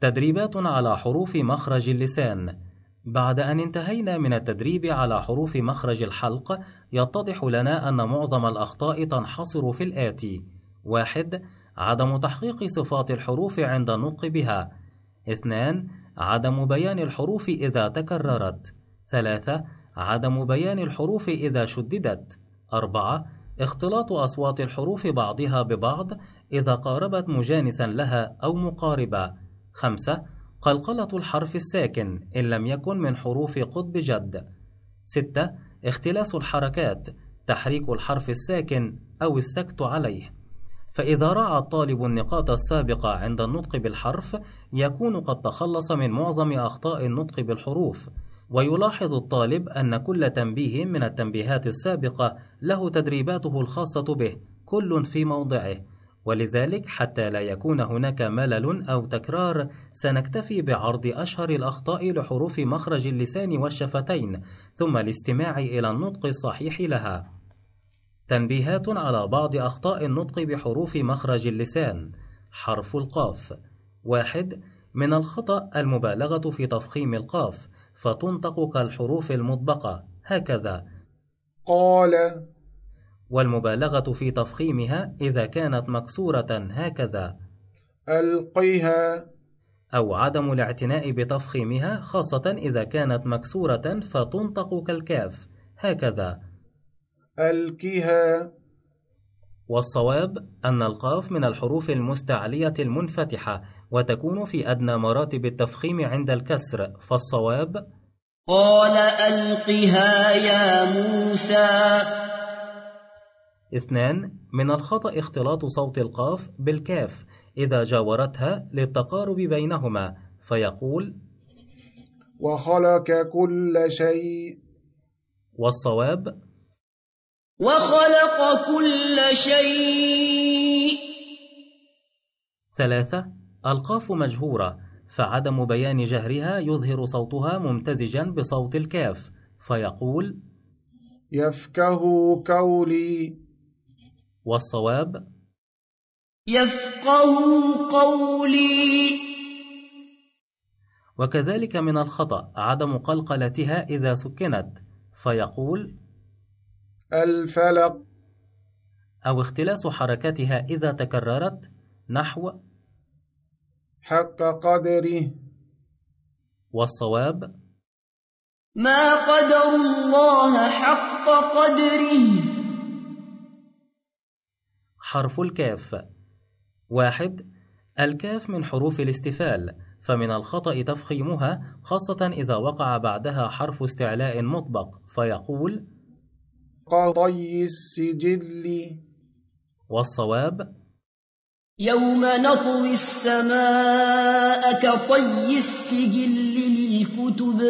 تدريبات على حروف مخرج اللسان. بعد أن انتهينا من التدريب على حروف مخرج الحلق يتضح لنا أن معظم الأخطاء تنحصر في الآتي. واحد عدم تحقيق صفات الحروف عند النطق بها. اثنان عدم بيان الحروف إذا تكررت. ثلاثة عدم بيان الحروف إذا شددت. أربعة اختلاط أصوات الحروف بعضها ببعض إذا قاربت مجانسا لها أو مقاربة. خمسة قلقلة الحرف الساكن إن لم يكن من حروف قطب جد. ستة اختلاس الحركات تحريك الحرف الساكن أو السكت عليه. فإذا راعى الطالب النقاط السابقة عند النطق بالحرف يكون قد تخلص من معظم أخطاء النطق بالحروف. ويلاحظ الطالب أن كل تنبيه من التنبيهات السابقة له تدريباته الخاصة به كل في موضعه. ولذلك حتى لا يكون هناك ملل أو تكرار سنكتفي بعرض أشهر الأخطاء لحروف مخرج اللسان والشفتين ثم الاستماع إلى النطق الصحيح لها. تنبيهات على بعض أخطاء النطق بحروف مخرج اللسان. حرف القاف. واحد من الخطأ المبالغة في تفخيم القاف فتنطق كالحروف المطبقة. هكذا. قال والمبالغة في تفخيمها إذا كانت مكسورة هكذا. ألقيها. أو عدم الاعتناء بتفخيمها خاصة إذا كانت مكسورة فتنطق كالكاف. هكذا. ألكها والصواب أن القاف من الحروف المستعلية المنفتحة وتكون في أدنى مراتب التفخيم عند الكسر. فالصواب؟ قال ألقها يا موسى. اثنان من الخطأ اختلاط صوت القاف بالكاف إذا جاورتها للتقارب بينهما فيقول وخلق كل شيء. والصواب وخلق كل شيء. ثلاثة القاف مجهورة فعدم بيان جهرها يظهر صوتها ممتزجا بصوت الكاف فيقول يفكه قولي. والصواب؟ يفقه قولي. وكذلك من الخطأ عدم قلقلتها إذا سكنت فيقول الفلق. أو اختلاس حركتها إذا تكررت نحو حق قدره. والصواب ما قدر الله حق قدره. حرف الكاف. واحد الكاف من حروف الاستفال فمن الخطأ تفخيمها خاصة إذا وقع بعدها حرف استعلاء مطبق فيقول قطي السجل. والصواب يوم نطوي السماء كطي السجل للكتب.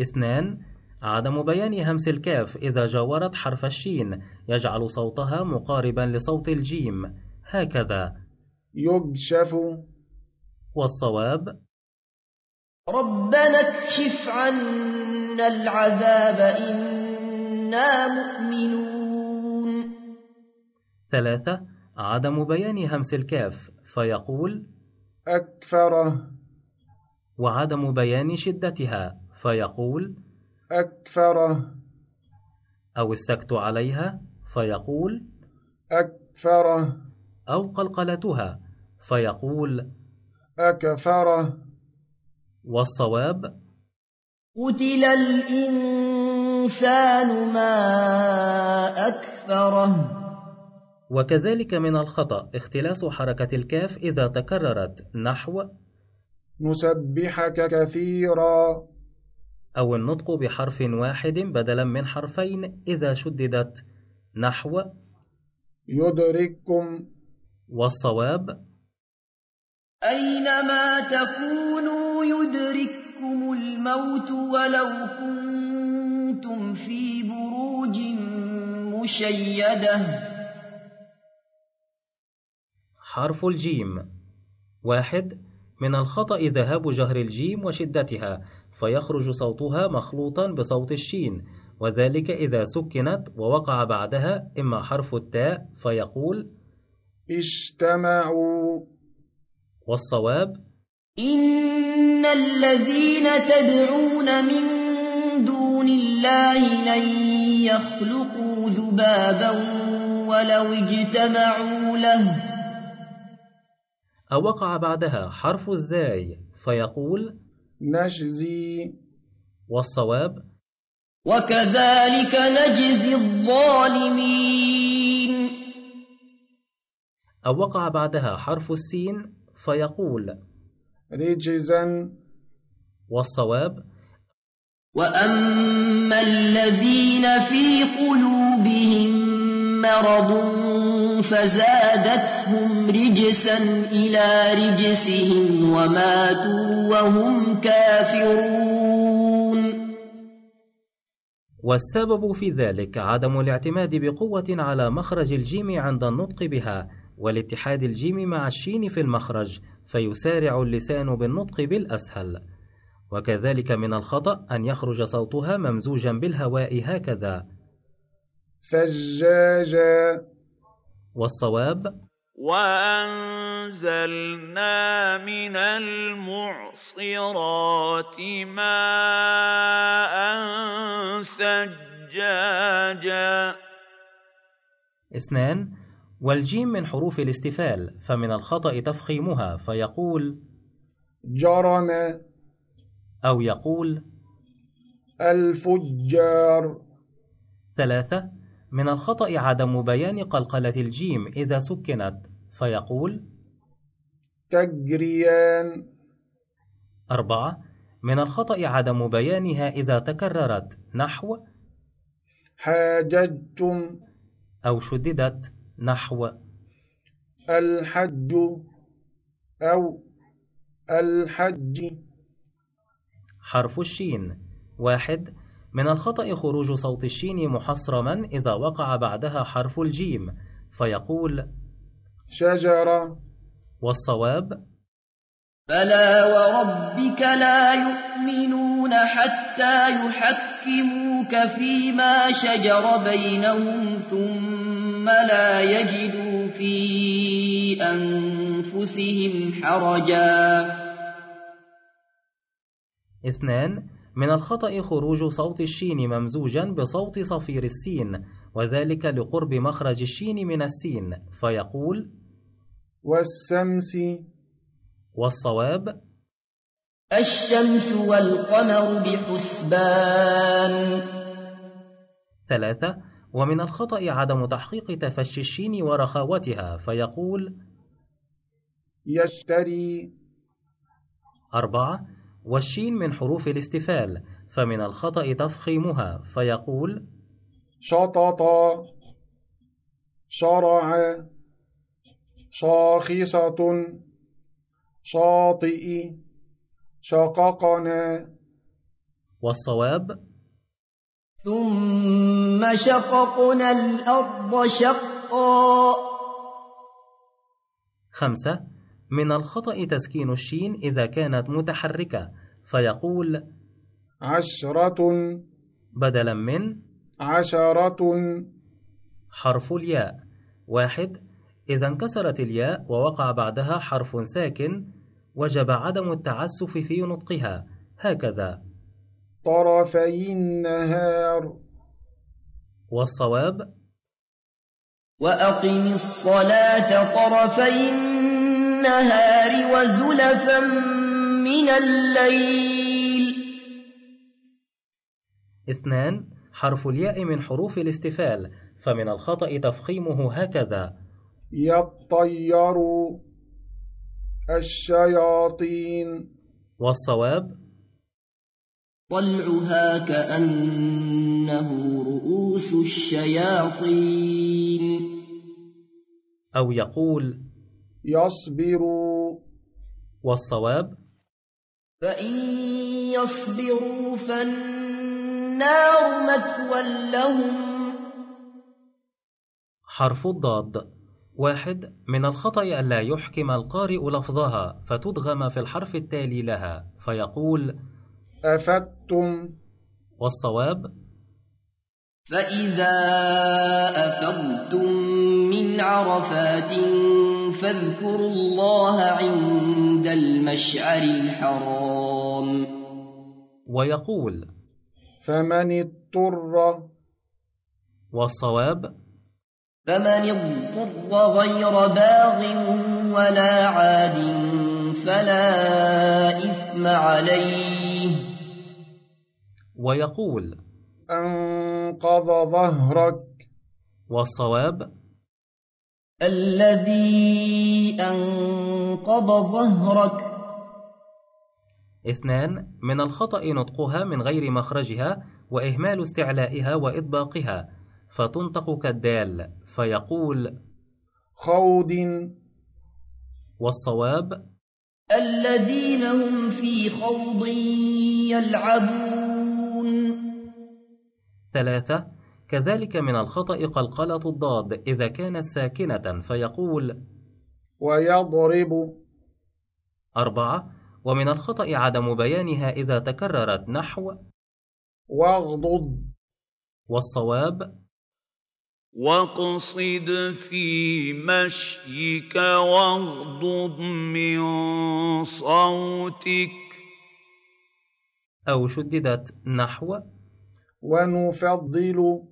اثنان عدم بيان همس الكاف إذا جاورت حرف الشين يجعل صوتها مقاربا لصوت الجيم. هكذا. يكشف. والصواب؟ ربنا اكشف عنا العذاب إنا مؤمنون. ثلاثة. عدم بيان همس الكاف فيقول أكفره. وعدم بيان شدتها فيقول أكفره. أو السكت عليها فيقول أكفره. أو قلقلتها فيقول أكفره. والصواب قتل الإنسان ما أكفره. وكذلك من الخطأ اختلاس حركة الكاف إذا تكررت نحو نسبحك كثيرا. أو النطق بحرف واحد بدلا من حرفين إذا شددت نحو. يدرككم. والصواب أينما تكونوا يدرككم الموت ولو كنتم في بروج مشيدة. حرف الجيم واحد من الخطأ ذهاب جهر الجيم وشدتها. فيخرج صوتها مخلوطا بصوت الشين وذلك إذا سكنت ووقع بعدها إما حرف التاء فيقول اجتمعوا والصواب إن الذين تدعون من دون الله لن يخلقوا ذبابا ولو اجتمعوا له. أو وقع بعدها حرف الزاي فيقول نجزي والصواب وكذلك نجزي الظالمين. أو وقع بعدها حرف السين فيقول رجزا. والصواب وأما الذين في قلوبهم مرض فزادتهم رجسا إلى رجسهم وماتوا وهم كافرون. والسبب في ذلك عدم الاعتماد بقوة على مخرج الجيم عند النطق بها والاتحاد الجيم مع الشين في المخرج فيسارع اللسان بالنطق بالأسهل. وكذلك من الخطأ أن يخرج صوتها ممزوجا بالهواء هكذا. ثجاجا والصواب وأنزلنا من المعصرات ماء ثجاجا اثنان والجيم من حروف الاستفال فمن الخطأ تفخيمها فيقول جرم. أو يقول الفجار. ثلاثة من الخطأ عدم بيان قلقلة الجيم إذا سكنت. فيقول تجريان. أربعة من الخطأ عدم بيانها إذا تكررت. نحو حاججتم. أو شددت. نحو الحج. أو الحج. حرف الشين واحد من الخطأ خروج صوت الشين محصرما إذا وقع بعدها حرف الجيم فيقول شجرة. والصواب فلا وربك لا يؤمنون حتى يحكموك فيما شجر بينهم ثم لا يجدوا في أنفسهم حرجا. اثنان من الخطأ خروج صوت الشين ممزوجا بصوت صفير السين وذلك لقرب مخرج الشين من السين فيقول والسمس والصواب الشمس والقمر بحسبان. ثلاثة ومن الخطأ عدم تحقيق تفشي الشين ورخاوتها فيقول يشتري. أربعة والشين من حروف الاستفال فمن الخطأ تفخيمها فيقول شطط شرع شاخصة شاطئ شققنا والصواب ثم شققنا الأرض شقا. خمسة من الخطأ تسكين الشين إذا كانت متحركة فيقول عشرة. بدلا من عشرة. حرف الياء. واحد إذا انكسرت الياء ووقع بعدها حرف ساكن وجب عدم التعسف في نطقها. هكذا. طرفي النهار. والصواب؟ وأقم الصلاة طرفي النهار وزلفا من الليل. اثنان حرف الياء من حروف الاستفال فمن الخطأ تفخيمه هكذا. يطير الشياطين. والصواب؟ طلعها كأنه رؤوس الشياطين. أو يقول يصبروا. والصواب؟ فإن يصبروا فالنار مثوى لهم. حرف الضاد. واحد من الخطأ ألا يحكم القارئ لفظها فتدغم في الحرف التالي لها فيقول أفتم والصواب؟ فإذا أفضتم من عرفات فاذكروا الله عند المشعر الحرام. ويقول فمن اضطر والصواب فمن اضطر غير باغ ولا عاد فلا إثم عليه. ويقول أنقض ظهرك. والصواب الذي أنقض ظهرك. اثنان من الخطأ نطقها من غير مخرجها وإهمال استعلائها وإطباقها فتنطق كالدال فيقول خود والصواب الذين هم في خوض يلعبون. ثلاثة كذلك من الخطأ قلقلة الضاد إذا كانت ساكنة فيقول ويضرب. أربعة ومن الخطأ عدم بيانها إذا تكررت نحو واغضض. والصواب واقصد في مشيك واغضض من صوتك. أو شددت نحو ونفضل.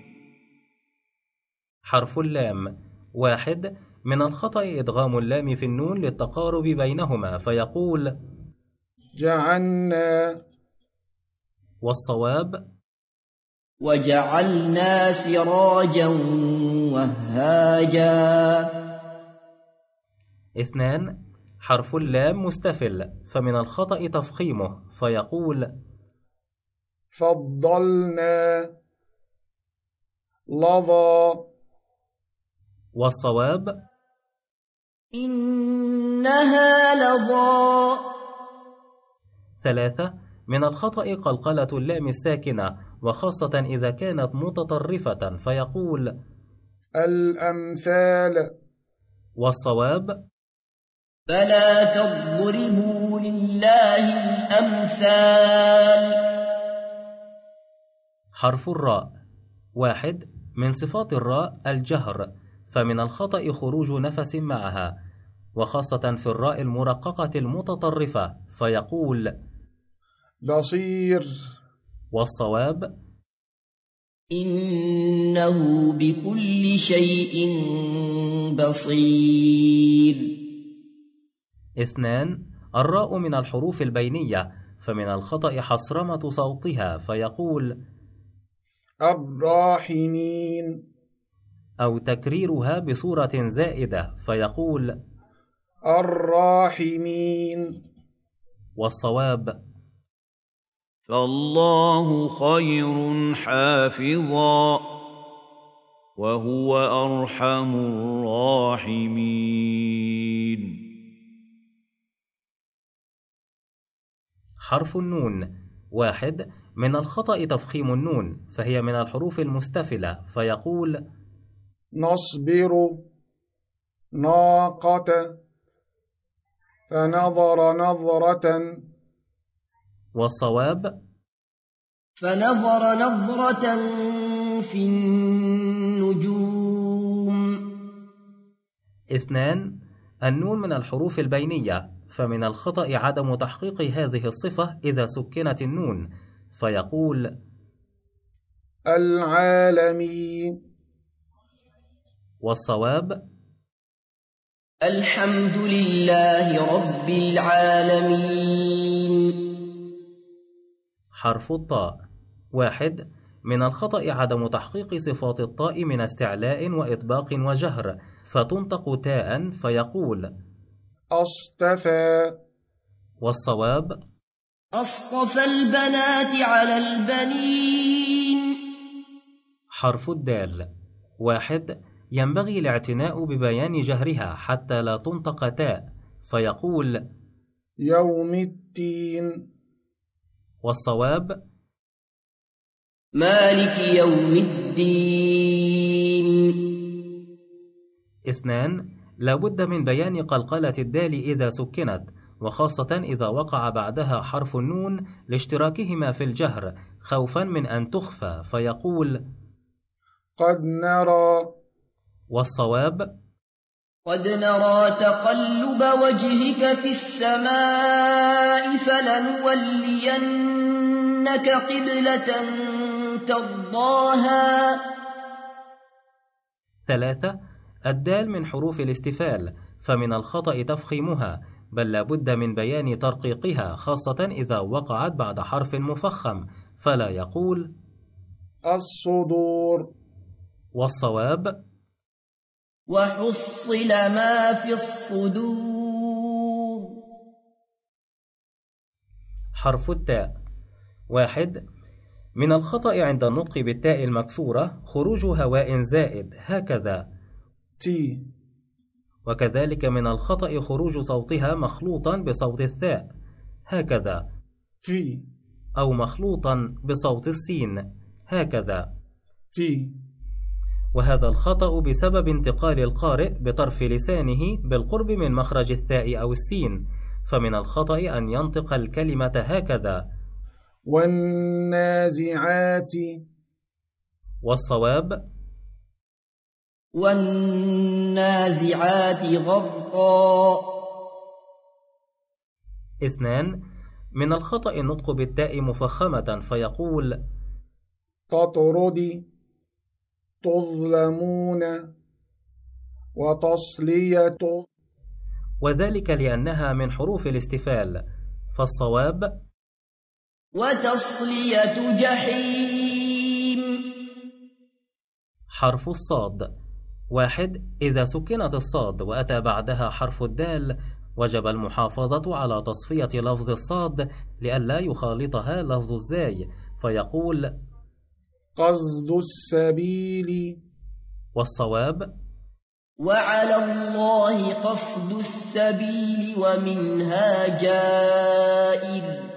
حرف اللام. واحد من الخطأ إدغام اللام في النون للتقارب بينهما فيقول جعلنا. والصواب وجعلنا سراجا وهاجا. اثنان حرف اللام مستفل فمن الخطأ تفخيمه فيقول فضلنا. لظى. والصواب؟ إنها لظى. ثلاثة من الخطأ قلقلة اللام الساكنة وخاصة إذا كانت متطرفة فيقول الأمثال. والصواب؟ فلا تضربوا لله الأمثال. حرف الراء. واحد من صفات الراء الجهر. فمن الخطأ خروج نفس معها وخاصة في الراء المرققة المتطرفة فيقول بصير والصواب إنه بكل شيء بصير. اثنان الراء من الحروف البينية فمن الخطأ حصرمة صوتها فيقول الراحمين. أو تكريرها بصورة زائدة فيقول الراحمين. والصواب فالله خير حافظا وهو أرحم الراحمين. حرف النون واحد. من الخطأ تفخيم النون فهي من الحروف المستفلة فيقول نصبر ناقة فنظر نظرة والصواب؟ فنظر نظرة في النجوم. اثنان النون من الحروف البينية فمن الخطأ عدم تحقيق هذه الصفة إذا سكنت النون فيقول العالمين والصواب الحمد لله رب العالمين. حرف الطاء. واحد من الخطأ عدم تحقيق صفات الطاء من استعلاء وإطباق وجهر فتنطق تاء فيقول أصطفى. والصواب أصطفى البنات على البنين. حرف الدال. واحد ينبغي الاعتناء ببيان جهرها حتى لا تنطق تاء فيقول يوم الدين. والصواب مالك يوم الدين. اثنان لا بد من بيان قلقلة الدال إذا سكنت وخاصة إذا وقع بعدها حرف النون لاشتراكهما في الجهر خوفا من أن تخفى فيقول قد نرى والصواب قد نرى تقلب وجهك في السماء فلنولينك قبلة ترضاها. ثلاثة الدال من حروف الاستفال فمن الخطأ تفخيمها بل لا بد من بيان ترقيقها خاصة إذا وقعت بعد حرف مفخم فلا يقول الصدور. والصواب وحصل ما في الصدور. حرف التاء. واحد. من الخطأ عند النطق بالتاء المكسورة خروج هواء زائد هكذا. تي وكذلك من الخطأ خروج صوتها مخلوطا بصوت الثاء هكذا. في أو مخلوطا بصوت السين هكذا. تي وهذا الخطأ بسبب انتقال القارئ بطرف لسانه بالقرب من مخرج الثاء أو السين فمن الخطأ أن ينطق الكلمة هكذا. والنازعات. والصواب؟ والنازعات غرقا. اثنان من الخطأ النطق بالتاء مفخمة فيقول تطردي تظلمون وتصلية. وذلك لأنها من حروف الاستفال. فالصواب؟ وتصلية جحيم. حرف الصاد. واحد إذا سكنت الصاد وأتى بعدها حرف الدال وجب المحافظة على تصفية لفظ الصاد لئلا يخالطها لفظ الزاي فيقول قصد السبيل. والصواب؟ وعلى الله قصد السبيل ومنها جائر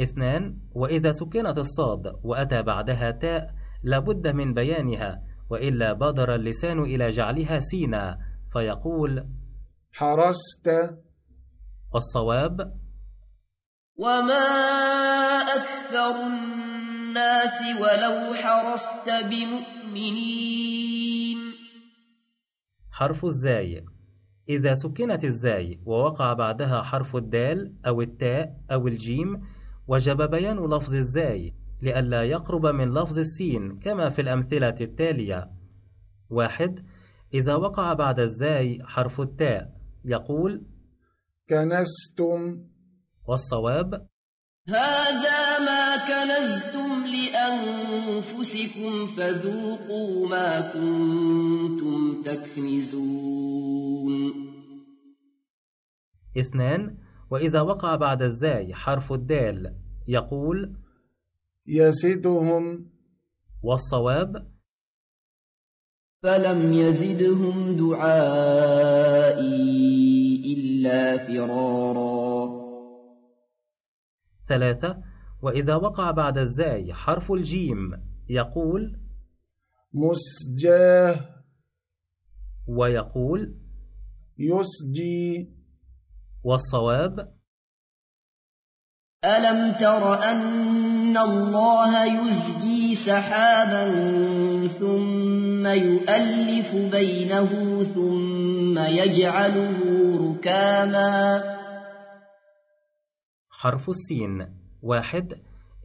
اثنان وإذا سكنت الصاد وأتى بعدها تاء لابد من بيانها وإلا بادر اللسان إلى جعلها سينا فيقول حرست. والصواب؟ وما أكثر الناس ولو حرصت بمؤمنين. حرف الزاي. إذا سكنت الزاي ووقع بعدها حرف الدال أو التاء أو الجيم وجب بيان لفظ الزاي لئلا يقرب من لفظ السين كما في الأمثلة التالية. واحد إذا وقع بعد الزاي حرف التاء يقول كنستم. والصواب هذا ما كنزتم لأنفسكم فذوقوا ما كنتم تكنزون اثنان وإذا وقع بعد الزاي حرف الدال يقول يسدهم والصواب فلم يزدهم دعائي إلا فرارا ثلاثة وإذا وقع بعد الزاي حرف الجيم يقول مسجاه. ويقول يسجي. والصواب ألم تر أن الله يزجي سحابا ثم يؤلف بينه ثم يجعله ركاما؟ حرف السين. واحد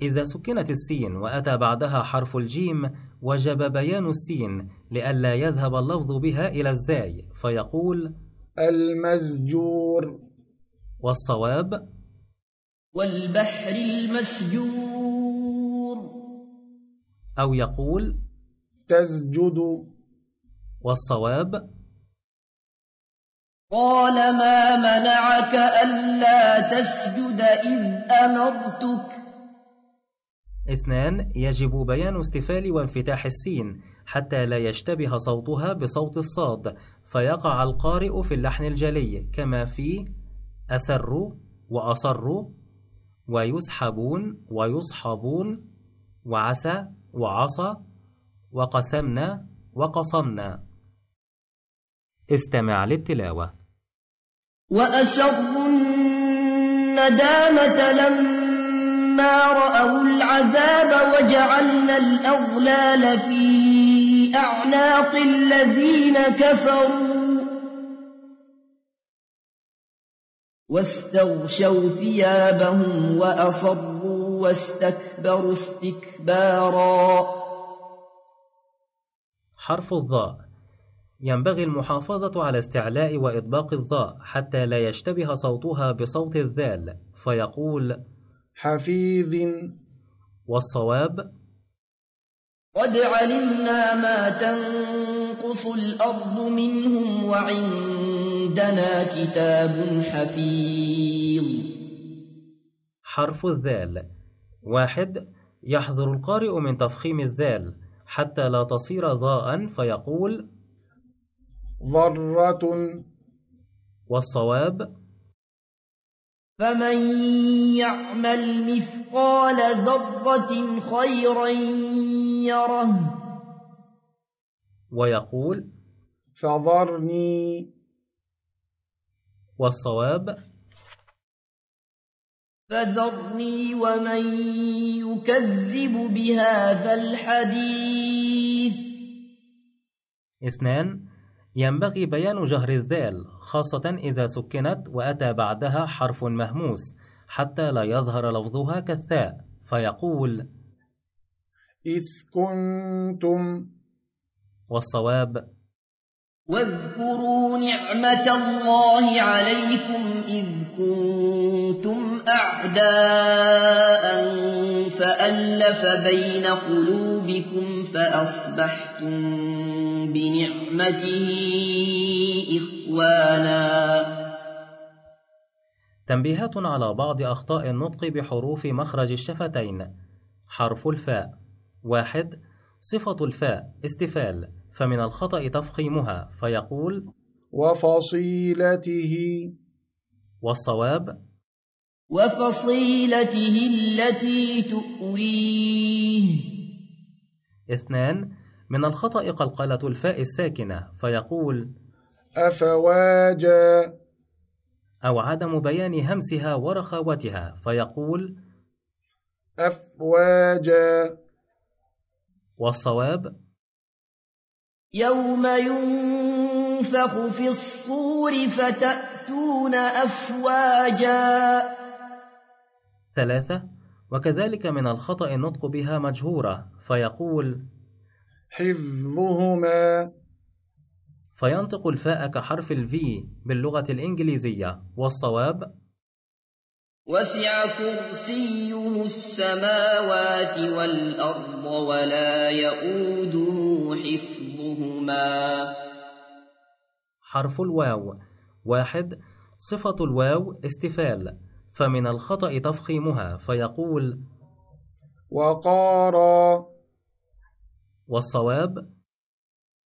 إذا سكنت السين وأتى بعدها حرف الجيم وجب بيان السين لئلا يذهب اللفظ بها إلى الزاي فيقول المزجور. والصواب والبحر المسجور. أو يقول تسجد. والصواب قال ما منعك ألا تسجد إذ أمرتك؟ اثنان يجب بيان استفال وانفتاح السين حتى لا يشتبه صوتها بصوت الصاد فيقع القارئ في اللحن الجلي كما في أسر وأصر ويسحبون ويصحبون وعسى وعصى وقسمنا وقصمنا. استمع للتلاوة. وأسروا الندامة لما رأوا العذاب وجعلنا الأغلال في أعناق الذين كفروا. واستغشوا ثيابهم وأصروا واستكبروا استكبارا. حرف الضاء ينبغي المحافظة على استعلاء وإطباق الضاء حتى لا يشتبه صوتها بصوت الذال فيقول حفيظ. والصواب قد علمنا ما تنقص الأرض منهم وعندنا كتاب حفيظ. حرف الذال واحد يحذر القارئ من تفخيم الذال حتى لا تصير ضاء فيقول ضرة. والصواب؟ فمن يعمل مثقال ذرة خيرا يره. ويقول فذرني. والصواب؟ فذرني ومن يكذب بهذا الحديث. اثنان. ينبغي بيان جهر الذال خاصة إذا سكنت وأتى بعدها حرف مهموس حتى لا يظهر لفظها كالثاء فيقول إذ كنتم والصواب واذكروا نعمة الله عليكم إذ كنتم أعداء فألف بين قلوبكم فأصبحتم بنعمته إخوانا. تنبيهات على بعض أخطاء النطق بحروف مخرج الشفتين. حرف الفاء. واحد. صفة الفاء. استفال. فمن الخطأ تفخيمها. فيقول وفصيلته. والصواب وفصيلته التي تؤويه. اثنان. من الخطأ قلقلة الفاء الساكنة فيقول أفواجا أو عدم بيان همسها ورخاوتها فيقول أفواجا والصواب يوم ينفخ في الصور فتأتون أفواجا. ثلاثة وكذلك من الخطأ النطق بها مجهورة فيقول حفظهما. فينطق الفاء كحرف الفي باللغة الإنجليزية. والصواب؟ وسع كرسيه السماوات والأرض ولا يؤوده حفظهما. حرف الواو. واحد صفة الواو استفال فمن الخطأ تفخيمها فيقول وقارا. والصواب؟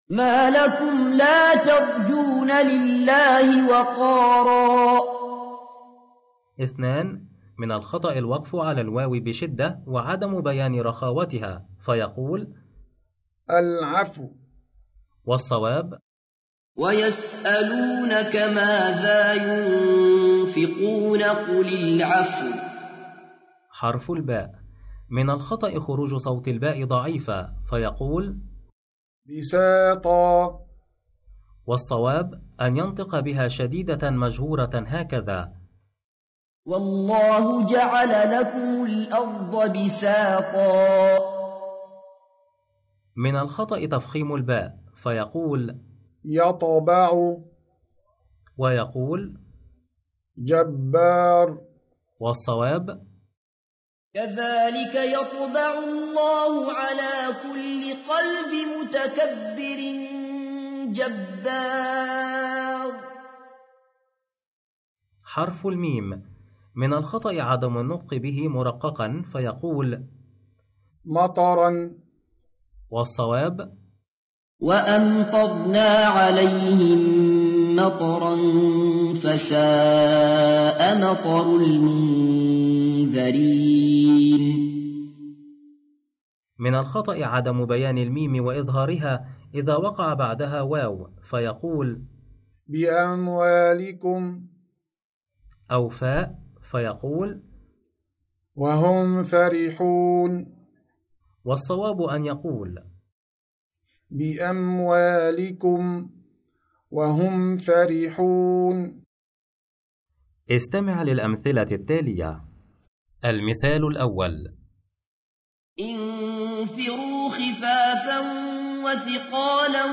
ما لكم لا ترجون لله وقارا. اثنان من الخطأ الوقف على الواو بشدة وعدم بيان رخاوتها فيقول العفو. والصواب؟ ويسألونك ماذا ينفقون قل العفو. حرف الباء. من الخطأ خروج صوت الباء ضعيفا فيقول بساطا والصواب أن ينطق بها شديدة مجهورة هكذا والله جعل لكم الأرض بساطا. من الخطأ تفخيم الباء فيقول يطبع. ويقول جبار. والصواب كذلك يطبع الله على كل قلب متكبر جبار. حرف الميم. من الخطأ عدم النطق به مرققا فيقول مطرا. وأمطرنا عليهم مطرا فساء مطر المنذرين. من الخطأ عدم بيان الميم وإظهارها إذا وقع بعدها واو فيقول بأموالكم. أو فاء فيقول وهم فرحون. والصواب أن يقول بأموالكم. وهم فرحون. استمع للأمثلة التالية. المثال الأول. انفروا خفافا وثقالا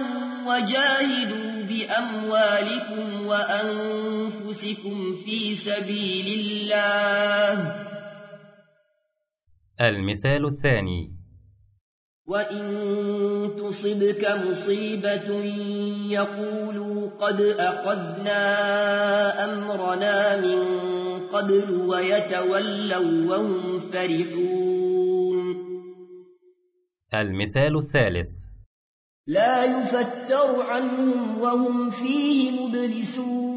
وجاهدوا بأموالكم وأنفسكم في سبيل الله. المثال الثاني. وإن تصبك مصيبة يقولوا قد أخذنا أمرنا من قبل ويتولوا وهم فرحون. المثال الثالث. لا يفتر عنهم وهم فيه مبلسون.